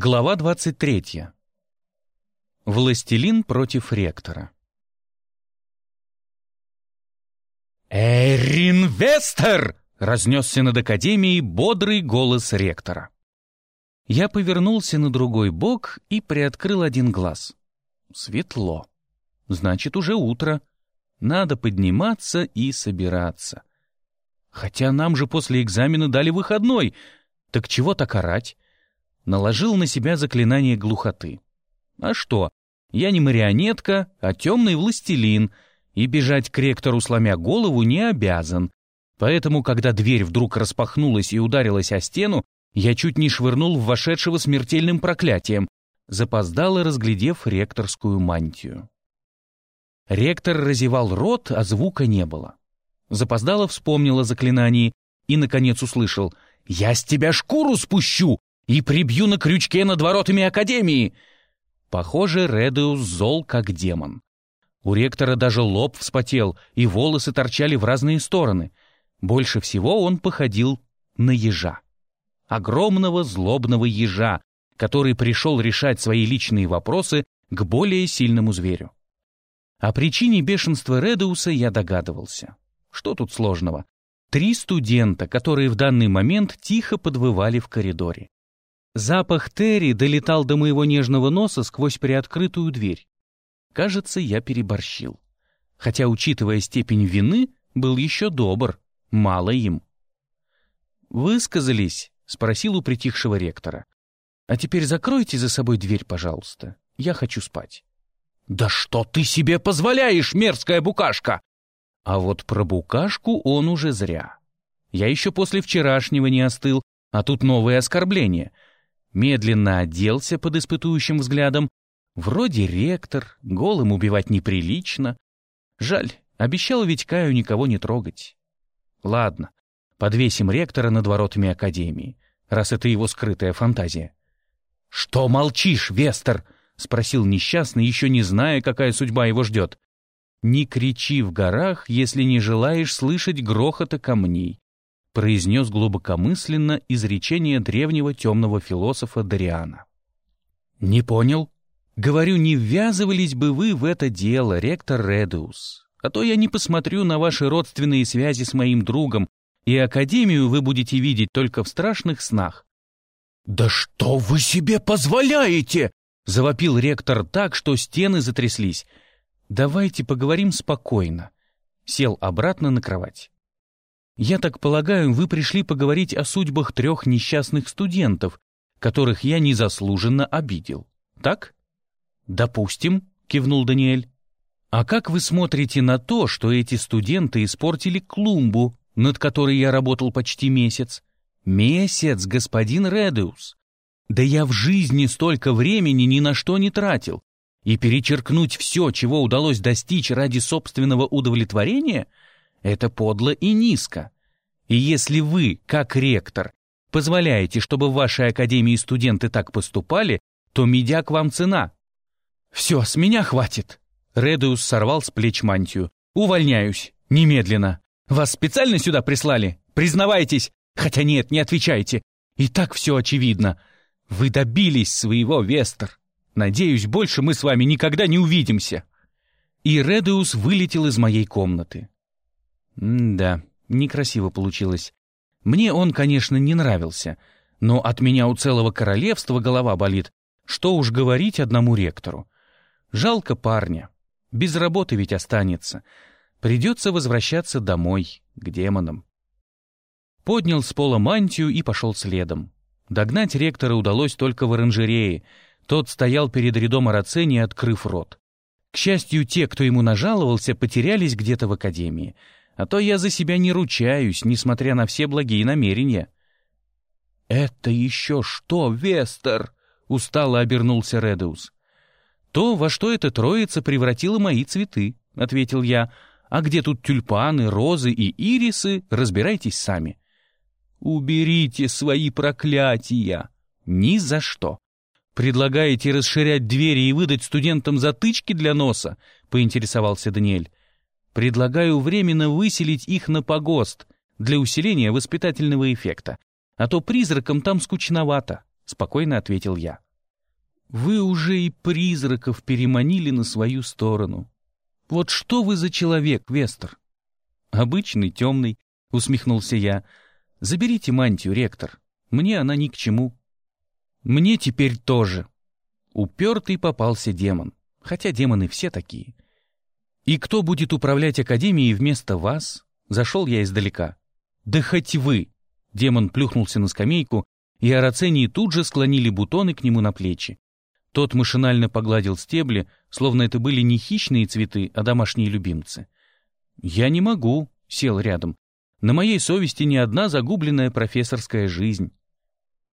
Глава 23. Властелин против ректора. «Эринвестер!» — разнесся над академией бодрый голос ректора. Я повернулся на другой бок и приоткрыл один глаз. Светло. Значит, уже утро. Надо подниматься и собираться. Хотя нам же после экзамена дали выходной. Так чего так орать? Наложил на себя заклинание глухоты. А что? Я не марионетка, а темный властелин, и бежать к ректору, сломя голову, не обязан. Поэтому, когда дверь вдруг распахнулась и ударилась о стену, я чуть не швырнул в вошедшего смертельным проклятием, запоздало разглядев ректорскую мантию. Ректор разевал рот, а звука не было. Запоздало вспомнил о заклинании и, наконец, услышал «Я с тебя шкуру спущу, и прибью на крючке над воротами Академии!» Похоже, Редеус зол, как демон. У ректора даже лоб вспотел, и волосы торчали в разные стороны. Больше всего он походил на ежа. Огромного злобного ежа, который пришел решать свои личные вопросы к более сильному зверю. О причине бешенства Редеуса я догадывался. Что тут сложного? Три студента, которые в данный момент тихо подвывали в коридоре. Запах Терри долетал до моего нежного носа сквозь приоткрытую дверь. Кажется, я переборщил. Хотя, учитывая степень вины, был еще добр, мало им. «Высказались?» — спросил у притихшего ректора. «А теперь закройте за собой дверь, пожалуйста. Я хочу спать». «Да что ты себе позволяешь, мерзкая букашка!» А вот про букашку он уже зря. Я еще после вчерашнего не остыл, а тут новые оскорбления — медленно оделся под испытующим взглядом. Вроде ректор, голым убивать неприлично. Жаль, обещал ведь никого не трогать. Ладно, подвесим ректора над воротами Академии, раз это его скрытая фантазия. «Что молчишь, Вестер?» — спросил несчастный, еще не зная, какая судьба его ждет. «Не кричи в горах, если не желаешь слышать грохота камней произнес глубокомысленно изречение древнего темного философа Дариана. «Не понял?» «Говорю, не ввязывались бы вы в это дело, ректор Редеус, а то я не посмотрю на ваши родственные связи с моим другом, и Академию вы будете видеть только в страшных снах». «Да что вы себе позволяете?» — завопил ректор так, что стены затряслись. «Давайте поговорим спокойно». Сел обратно на кровать. Я так полагаю, вы пришли поговорить о судьбах трех несчастных студентов, которых я незаслуженно обидел. Так? Допустим, кивнул Даниэль. А как вы смотрите на то, что эти студенты испортили клумбу, над которой я работал почти месяц? Месяц, господин Редеус. Да я в жизни столько времени ни на что не тратил. И перечеркнуть все, чего удалось достичь ради собственного удовлетворения — это подло и низко. И если вы, как ректор, позволяете, чтобы в вашей академии студенты так поступали, то медяк вам цена. Все, с меня хватит. Редеус сорвал с плеч мантию. Увольняюсь. Немедленно. Вас специально сюда прислали? Признавайтесь. Хотя нет, не отвечайте. И так все очевидно. Вы добились своего, Вестер. Надеюсь, больше мы с вами никогда не увидимся. И Редеус вылетел из моей комнаты. М-да, некрасиво получилось. Мне он, конечно, не нравился, но от меня у целого королевства голова болит. Что уж говорить одному ректору. Жалко парня. Без работы ведь останется. Придется возвращаться домой, к демонам. Поднял с пола мантию и пошел следом. Догнать ректора удалось только в оранжерее. Тот стоял перед рядом Арацени, открыв рот. К счастью, те, кто ему нажаловался, потерялись где-то в академии — а то я за себя не ручаюсь, несмотря на все благие намерения». «Это еще что, Вестер?» — устало обернулся Редеус. «То, во что эта троица превратила мои цветы», — ответил я. «А где тут тюльпаны, розы и ирисы, разбирайтесь сами». «Уберите свои проклятия!» «Ни за что!» «Предлагаете расширять двери и выдать студентам затычки для носа?» — поинтересовался Даниэль. Предлагаю временно выселить их на погост для усиления воспитательного эффекта. А то призракам там скучновато, спокойно ответил я. Вы уже и призраков переманили на свою сторону. Вот что вы за человек, Вестер? Обычный, темный, усмехнулся я. Заберите мантию, ректор. Мне она ни к чему. Мне теперь тоже. Упертый попался демон. Хотя демоны все такие. И кто будет управлять Академией вместо вас? Зашел я издалека. Да хоть вы. Демон плюхнулся на скамейку, и Арацении тут же склонили бутоны к нему на плечи. Тот машинально погладил стебли, словно это были не хищные цветы, а домашние любимцы. «Я не могу», — сел рядом. «На моей совести ни одна загубленная профессорская жизнь».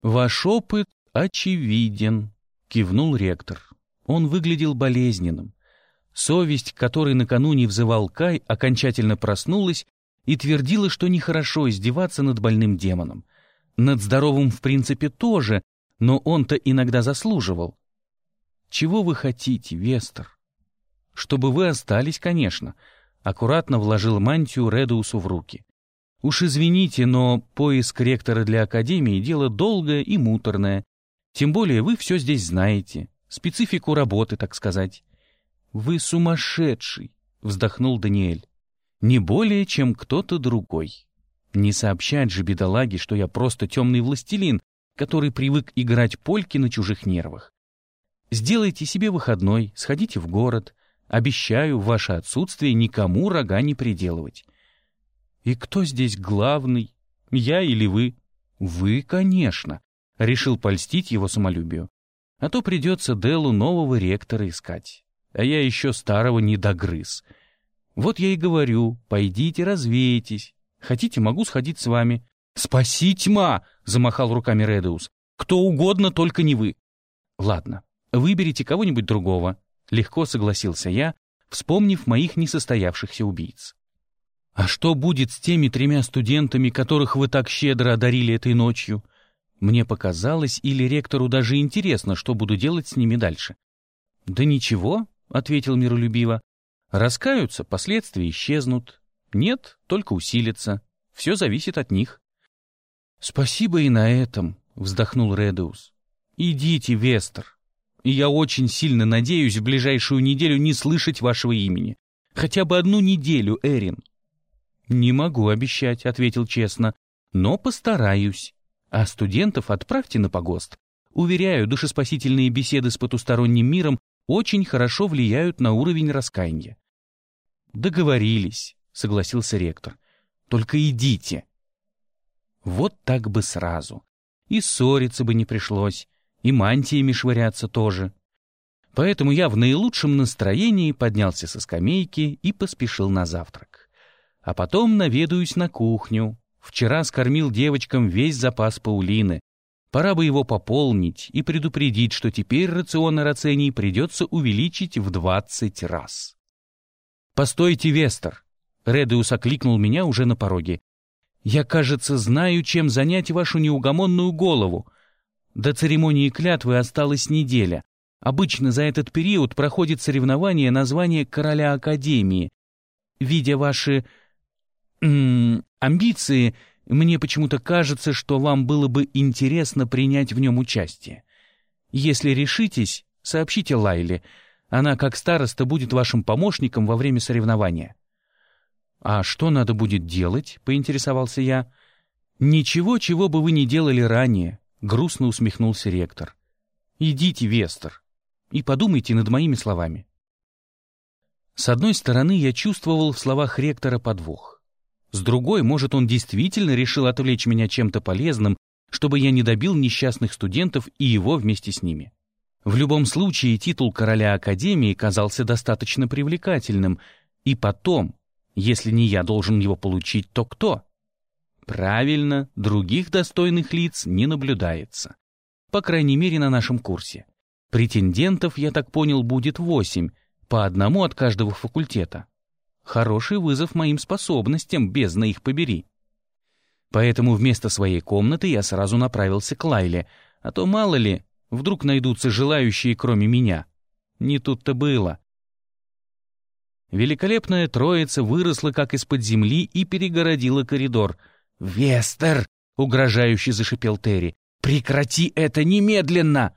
«Ваш опыт очевиден», — кивнул ректор. Он выглядел болезненным. Совесть, которой накануне взывал Кай, окончательно проснулась и твердила, что нехорошо издеваться над больным демоном. Над здоровым в принципе тоже, но он-то иногда заслуживал. Чего вы хотите, Вестер? Чтобы вы остались, конечно. Аккуратно вложил мантию Редоусу в руки. Уж извините, но поиск ректора для Академии — дело долгое и муторное. Тем более вы все здесь знаете. Специфику работы, так сказать. «Вы сумасшедший!» — вздохнул Даниэль. «Не более, чем кто-то другой. Не сообщать же бедолаге, что я просто темный властелин, который привык играть польки на чужих нервах. Сделайте себе выходной, сходите в город. Обещаю ваше отсутствие никому рога не приделывать. И кто здесь главный? Я или вы? Вы, конечно. Решил польстить его самолюбию. А то придется Делу нового ректора искать. А я еще старого не догрыз. Вот я и говорю, пойдите развейтесь. Хотите, могу сходить с вами. «Спаси тьма!» — замахал руками Редеус. «Кто угодно, только не вы». «Ладно, Выберите кого-нибудь другого», — легко согласился я, вспомнив моих несостоявшихся убийц. «А что будет с теми тремя студентами, которых вы так щедро одарили этой ночью?» Мне показалось, или ректору даже интересно, что буду делать с ними дальше. «Да ничего», — ответил миролюбиво. «Раскаются, последствия исчезнут. Нет, только усилятся. Все зависит от них». «Спасибо и на этом», — вздохнул Редеус. «Идите, Вестер, и я очень сильно надеюсь в ближайшую неделю не слышать вашего имени. Хотя бы одну неделю, Эрин». «Не могу обещать», — ответил честно, — «но постараюсь. А студентов отправьте на погост. Уверяю, душеспасительные беседы с потусторонним миром очень хорошо влияют на уровень раскаяния». «Договорились», — согласился ректор. «Только идите». Вот так бы сразу. И ссориться бы не пришлось и мантиями швыряться тоже. Поэтому я в наилучшем настроении поднялся со скамейки и поспешил на завтрак. А потом наведаюсь на кухню. Вчера скормил девочкам весь запас паулины. Пора бы его пополнить и предупредить, что теперь рацион рацений придется увеличить в двадцать раз. «Постойте, Вестер!» Редеус окликнул меня уже на пороге. «Я, кажется, знаю, чем занять вашу неугомонную голову. До церемонии клятвы осталась неделя. Обычно за этот период проходит соревнование на звание короля Академии. Видя ваши... -м, амбиции, мне почему-то кажется, что вам было бы интересно принять в нем участие. Если решитесь, сообщите Лайле. Она, как староста, будет вашим помощником во время соревнования. «А что надо будет делать?» — поинтересовался я. «Ничего, чего бы вы не делали ранее грустно усмехнулся ректор. «Идите, Вестер, и подумайте над моими словами». С одной стороны, я чувствовал в словах ректора подвох. С другой, может, он действительно решил отвлечь меня чем-то полезным, чтобы я не добил несчастных студентов и его вместе с ними. В любом случае, титул короля Академии казался достаточно привлекательным, и потом, если не я должен его получить, то кто? Правильно, других достойных лиц не наблюдается. По крайней мере, на нашем курсе. Претендентов, я так понял, будет восемь, по одному от каждого факультета. Хороший вызов моим способностям, бездна их побери. Поэтому вместо своей комнаты я сразу направился к Лайле, а то, мало ли, вдруг найдутся желающие, кроме меня. Не тут-то было. Великолепная троица выросла как из-под земли и перегородила коридор — «Вестер!» — угрожающе зашипел Терри. «Прекрати это немедленно!»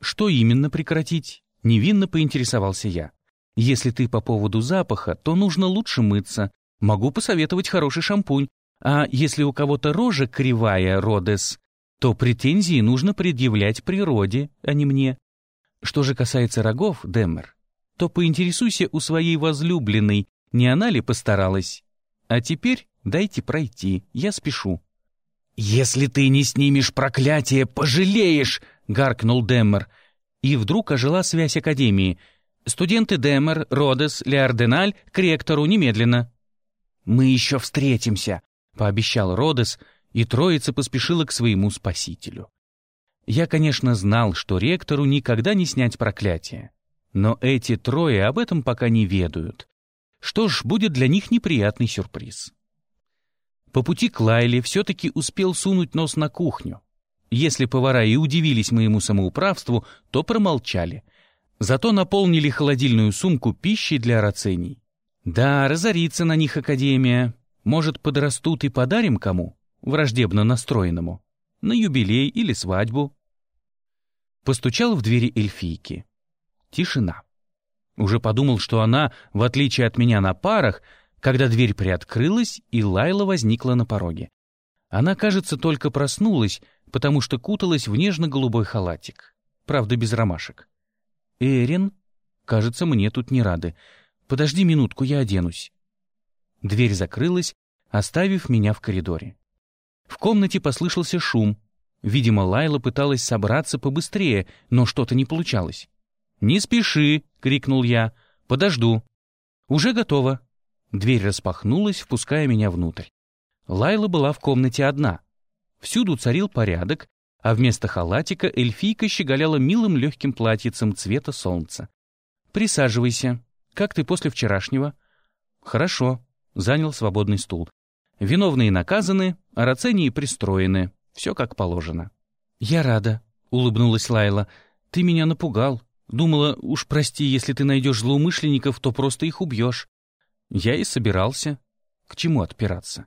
Что именно прекратить? Невинно поинтересовался я. Если ты по поводу запаха, то нужно лучше мыться. Могу посоветовать хороший шампунь. А если у кого-то рожа кривая, Родес, то претензии нужно предъявлять природе, а не мне. Что же касается рогов, Деммер, то поинтересуйся у своей возлюбленной, не она ли постаралась. А теперь дайте пройти, я спешу. «Если ты не снимешь проклятие, пожалеешь!» — гаркнул Деммер. И вдруг ожила связь Академии. «Студенты Деммер, Родес, Леарденаль к ректору немедленно». «Мы еще встретимся», — пообещал Родес, и троица поспешила к своему спасителю. Я, конечно, знал, что ректору никогда не снять проклятие. Но эти трое об этом пока не ведают. Что ж, будет для них неприятный сюрприз. По пути к Лайле все-таки успел сунуть нос на кухню. Если повара и удивились моему самоуправству, то промолчали. Зато наполнили холодильную сумку пищей для рацений. Да, разорится на них Академия. Может, подрастут и подарим кому? Враждебно настроенному. На юбилей или свадьбу. Постучал в двери эльфийки. Тишина. Уже подумал, что она, в отличие от меня на парах, когда дверь приоткрылась, и Лайла возникла на пороге. Она, кажется, только проснулась, потому что куталась в нежно-голубой халатик. Правда, без ромашек. «Эрин? Кажется, мне тут не рады. Подожди минутку, я оденусь». Дверь закрылась, оставив меня в коридоре. В комнате послышался шум. Видимо, Лайла пыталась собраться побыстрее, но что-то не получалось. «Не спеши!» — крикнул я. «Подожду». «Уже готово». Дверь распахнулась, впуская меня внутрь. Лайла была в комнате одна. Всюду царил порядок, а вместо халатика эльфийка щеголяла милым легким платьицем цвета солнца. «Присаживайся. Как ты после вчерашнего?» «Хорошо», — занял свободный стул. «Виновные наказаны, а рацении пристроены. Все как положено». «Я рада», — улыбнулась Лайла. «Ты меня напугал. Думала, уж прости, если ты найдешь злоумышленников, то просто их убьешь». Я и собирался. К чему отпираться?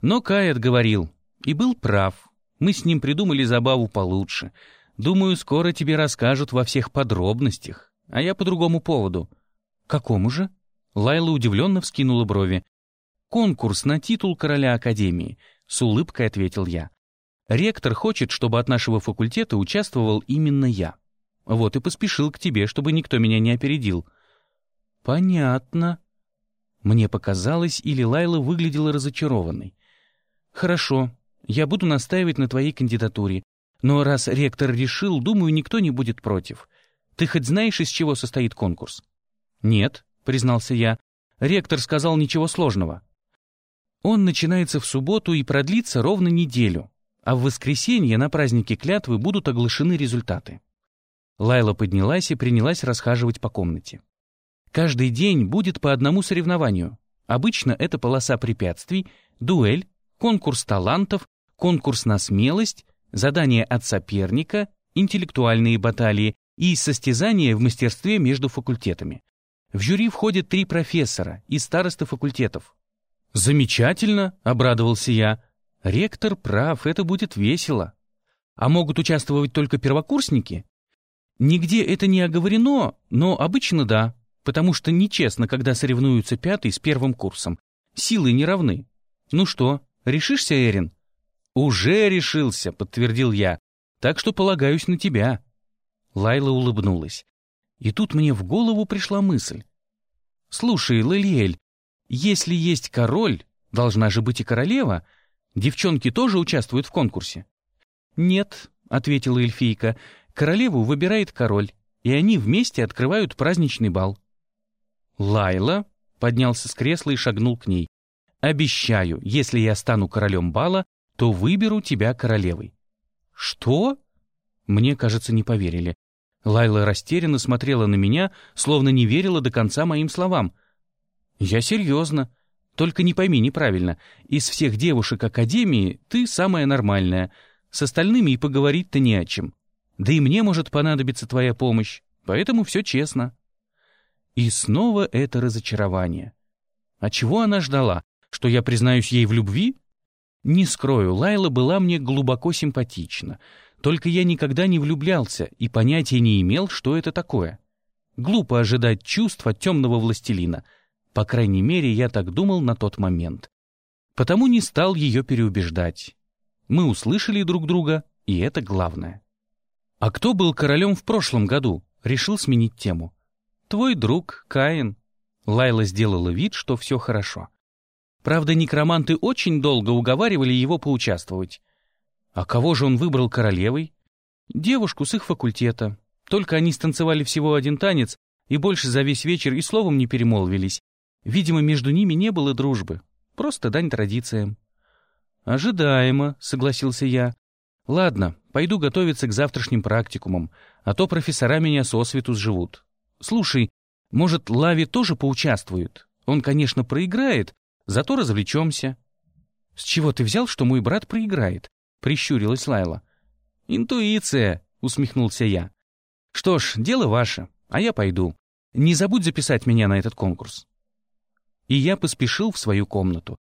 Но Кай отговорил. И был прав. Мы с ним придумали забаву получше. Думаю, скоро тебе расскажут во всех подробностях. А я по другому поводу. Какому же? Лайла удивленно вскинула брови. Конкурс на титул короля Академии. С улыбкой ответил я. Ректор хочет, чтобы от нашего факультета участвовал именно я. Вот и поспешил к тебе, чтобы никто меня не опередил. Понятно. Мне показалось, или Лайла выглядела разочарованной. Хорошо, я буду настаивать на твоей кандидатуре. Но раз ректор решил, думаю, никто не будет против. Ты хоть знаешь, из чего состоит конкурс? Нет, признался я. Ректор сказал ничего сложного. Он начинается в субботу и продлится ровно неделю, а в воскресенье на празднике клятвы будут оглашены результаты. Лайла поднялась и принялась расхаживать по комнате. Каждый день будет по одному соревнованию. Обычно это полоса препятствий, дуэль, конкурс талантов, конкурс на смелость, задание от соперника, интеллектуальные баталии и состязания в мастерстве между факультетами. В жюри входят три профессора и старосты факультетов. «Замечательно!» — обрадовался я. «Ректор прав, это будет весело. А могут участвовать только первокурсники?» Нигде это не оговорено, но обычно да, потому что нечестно, когда соревнуются пятый с первым курсом. Силы не равны. Ну что, решишься, Эрин? Уже решился, подтвердил я. Так что полагаюсь на тебя. Лайла улыбнулась. И тут мне в голову пришла мысль. Слушай, Лэлиэль, если есть король, должна же быть и королева. Девчонки тоже участвуют в конкурсе? Нет, ответила эльфийка. Королеву выбирает король, и они вместе открывают праздничный бал. Лайла поднялся с кресла и шагнул к ней. «Обещаю, если я стану королем бала, то выберу тебя королевой». «Что?» Мне, кажется, не поверили. Лайла растерянно смотрела на меня, словно не верила до конца моим словам. «Я серьезно. Только не пойми неправильно. Из всех девушек Академии ты самая нормальная. С остальными и поговорить-то не о чем. Да и мне может понадобиться твоя помощь, поэтому все честно». И снова это разочарование. А чего она ждала? Что я признаюсь ей в любви? Не скрою, Лайла была мне глубоко симпатична. Только я никогда не влюблялся и понятия не имел, что это такое. Глупо ожидать чувств от темного властелина. По крайней мере, я так думал на тот момент. Потому не стал ее переубеждать. Мы услышали друг друга, и это главное. «А кто был королем в прошлом году?» Решил сменить тему. «Твой друг, Каин». Лайла сделала вид, что все хорошо. Правда, некроманты очень долго уговаривали его поучаствовать. А кого же он выбрал королевой? Девушку с их факультета. Только они станцевали всего один танец и больше за весь вечер и словом не перемолвились. Видимо, между ними не было дружбы. Просто дань традициям. «Ожидаемо», — согласился я. «Ладно, пойду готовиться к завтрашним практикумам, а то профессора меня сосвету сживут. Слушай, может, Лави тоже поучаствует? Он, конечно, проиграет, Зато развлечемся». «С чего ты взял, что мой брат проиграет?» — прищурилась Лайла. «Интуиция», — усмехнулся я. «Что ж, дело ваше, а я пойду. Не забудь записать меня на этот конкурс». И я поспешил в свою комнату.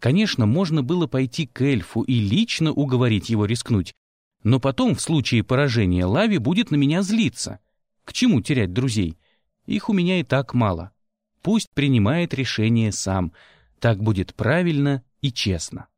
Конечно, можно было пойти к эльфу и лично уговорить его рискнуть, но потом, в случае поражения, Лави будет на меня злиться. К чему терять друзей? Их у меня и так мало. Пусть принимает решение сам — так будет правильно и честно.